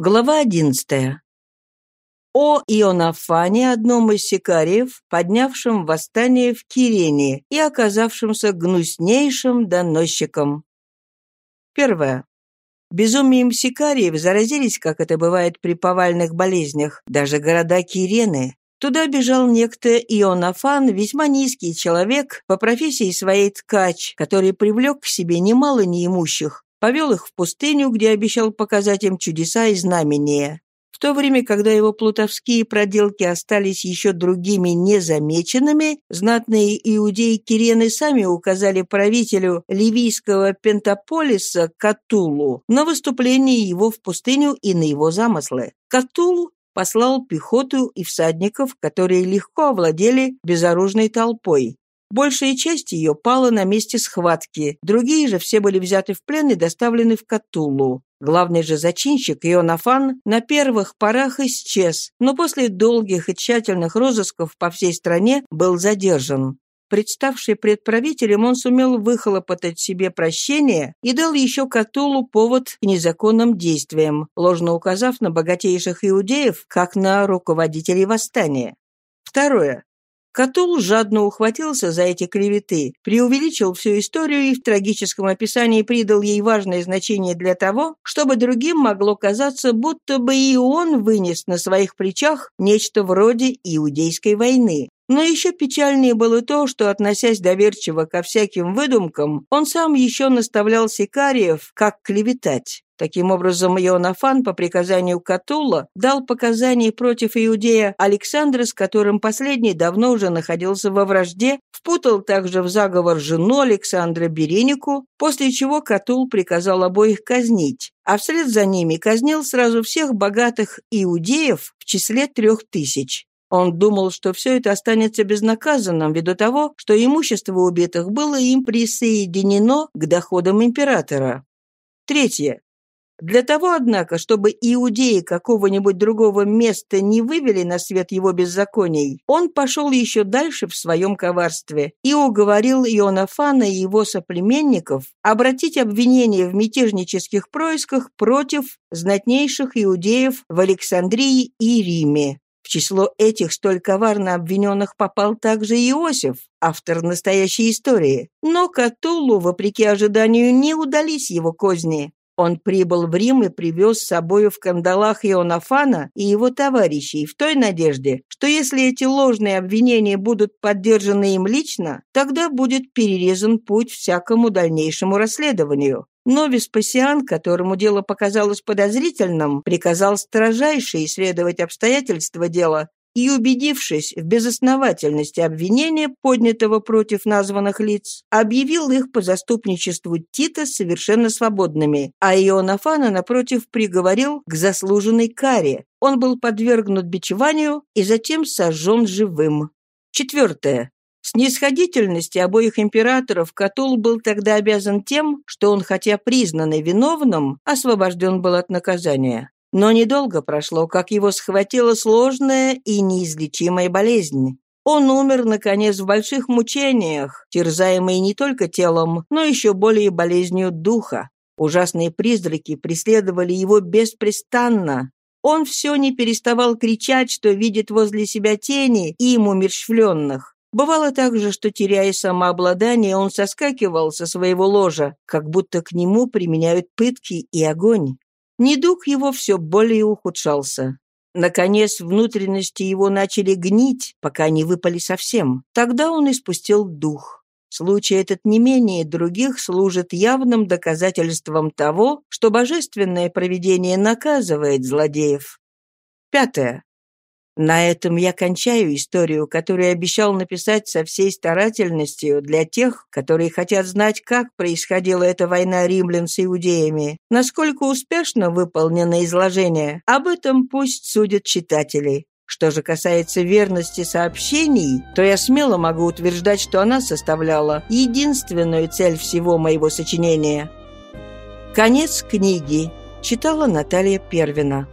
Глава одиннадцатая. О Ионафане, одном из сикариев, поднявшем восстание в Кирене и оказавшемся гнуснейшим доносчиком. Первое. Безумием сикариев заразились, как это бывает при повальных болезнях, даже города Кирены. Туда бежал некто Ионафан, весьма низкий человек, по профессии своей ткач, который привлек к себе немало неимущих, повел их в пустыню, где обещал показать им чудеса и знамения. В то время, когда его плутовские проделки остались еще другими незамеченными, знатные иудеи Кирены сами указали правителю ливийского Пентаполиса Катулу на выступление его в пустыню и на его замыслы. Катул послал пехоту и всадников, которые легко овладели безоружной толпой. Большая часть ее пала на месте схватки, другие же все были взяты в плен и доставлены в Катулу. Главный же зачинщик, Ионафан, на первых порах исчез, но после долгих и тщательных розысков по всей стране был задержан. Представший пред правителем, он сумел выхлопотать себе прощение и дал еще Катулу повод к незаконным действиям, ложно указав на богатейших иудеев, как на руководителей восстания. Второе. Катул жадно ухватился за эти клеветы, преувеличил всю историю и в трагическом описании придал ей важное значение для того, чтобы другим могло казаться, будто бы и он вынес на своих плечах нечто вроде иудейской войны. Но еще печальнее было то, что, относясь доверчиво ко всяким выдумкам, он сам еще наставлял сикариев, как клеветать. Таким образом, Ионафан по приказанию Катула дал показания против иудея Александра, с которым последний давно уже находился во вражде, впутал также в заговор жену Александра Беренику, после чего Катул приказал обоих казнить, а вслед за ними казнил сразу всех богатых иудеев в числе трех тысяч. Он думал, что все это останется безнаказанным ввиду того, что имущество убитых было им присоединено к доходам императора. Третье. Для того, однако, чтобы иудеи какого-нибудь другого места не вывели на свет его беззаконий, он пошел еще дальше в своем коварстве и уговорил Ионафана и его соплеменников обратить обвинение в мятежнических происках против знатнейших иудеев в Александрии и Риме. В число этих столь коварно обвиненных попал также Иосиф, автор настоящей истории. Но Катулу, вопреки ожиданию, не удались его козни. Он прибыл в Рим и привез с собою в кандалах Ионафана и его товарищей в той надежде, что если эти ложные обвинения будут поддержаны им лично, тогда будет перерезан путь всякому дальнейшему расследованию. Но Веспасиан, которому дело показалось подозрительным, приказал строжайше исследовать обстоятельства дела и, убедившись в безосновательности обвинения, поднятого против названных лиц, объявил их по заступничеству Тита совершенно свободными, а Ионафана, напротив, приговорил к заслуженной каре. Он был подвергнут бичеванию и затем сожжен живым. Четвертое. Снисходительности обоих императоров Катул был тогда обязан тем, что он, хотя признанный виновным, освобожден был от наказания. Но недолго прошло, как его схватила сложная и неизлечимая болезнь. Он умер, наконец, в больших мучениях, терзаемый не только телом, но еще более болезнью духа. Ужасные призраки преследовали его беспрестанно. Он все не переставал кричать, что видит возле себя тени и им умерщвленных. Бывало также, что, теряя самообладание, он соскакивал со своего ложа, как будто к нему применяют пытки и огонь. Недуг его все более ухудшался. Наконец, внутренности его начали гнить, пока не выпали совсем. Тогда он испустил дух. Случай этот не менее других служит явным доказательством того, что божественное провидение наказывает злодеев. Пятое. На этом я кончаю историю, которую обещал написать со всей старательностью для тех, которые хотят знать, как происходила эта война римлян с иудеями. Насколько успешно выполнено изложение, об этом пусть судят читатели. Что же касается верности сообщений, то я смело могу утверждать, что она составляла единственную цель всего моего сочинения. Конец книги. Читала Наталья Первина.